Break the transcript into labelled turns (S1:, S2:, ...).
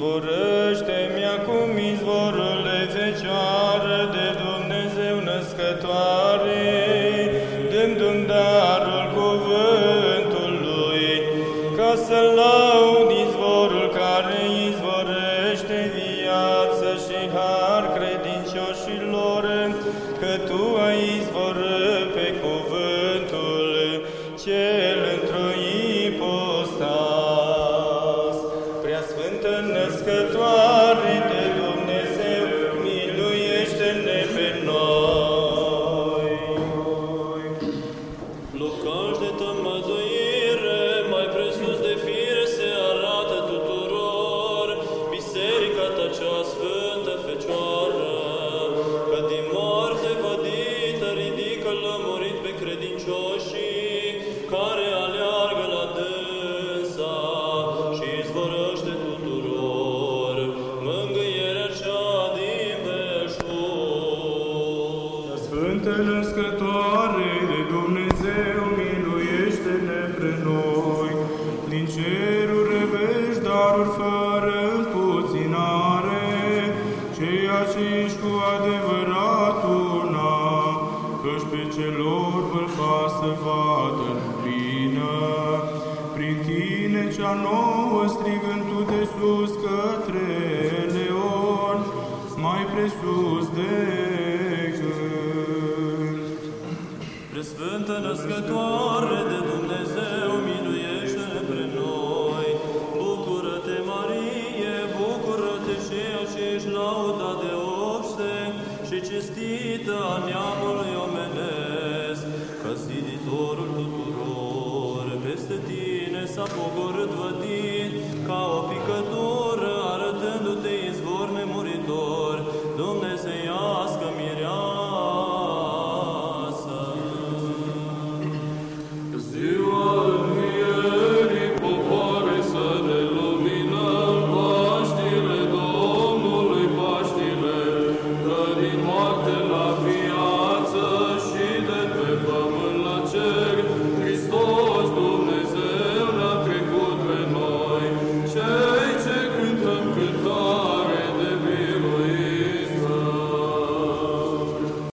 S1: Izvorăște-mi acum izvorurile Fecioară de Dumnezeu născătoare, dându-mi darul cuvântului, ca să laud izvorul care izvorăște viață și har credincioșilor, că Tu Născătoare de Dumnezeu, miluiește-ne pe noi.
S2: Locaș de tămăduire, Sfântă
S3: Născătoare de Dumnezeu, miluiește-ne pre noi. Din ceruri vești daruri fără împuținare, ceea ce ești cu adevărat una, căci pe celor vâlfa să vadă lumină. Prin tine cea nouă strigând tu de sus către Leon, mai presus de
S2: Preasfântă născătoare de Dumnezeu, minuiește pre noi. Bucură-te, Marie, bucură-te ceea ce ești lauda de obște și cinstită a neamului omenesc, că ziditorul tuturor peste tine s-a pogorât vădit ca o picătură.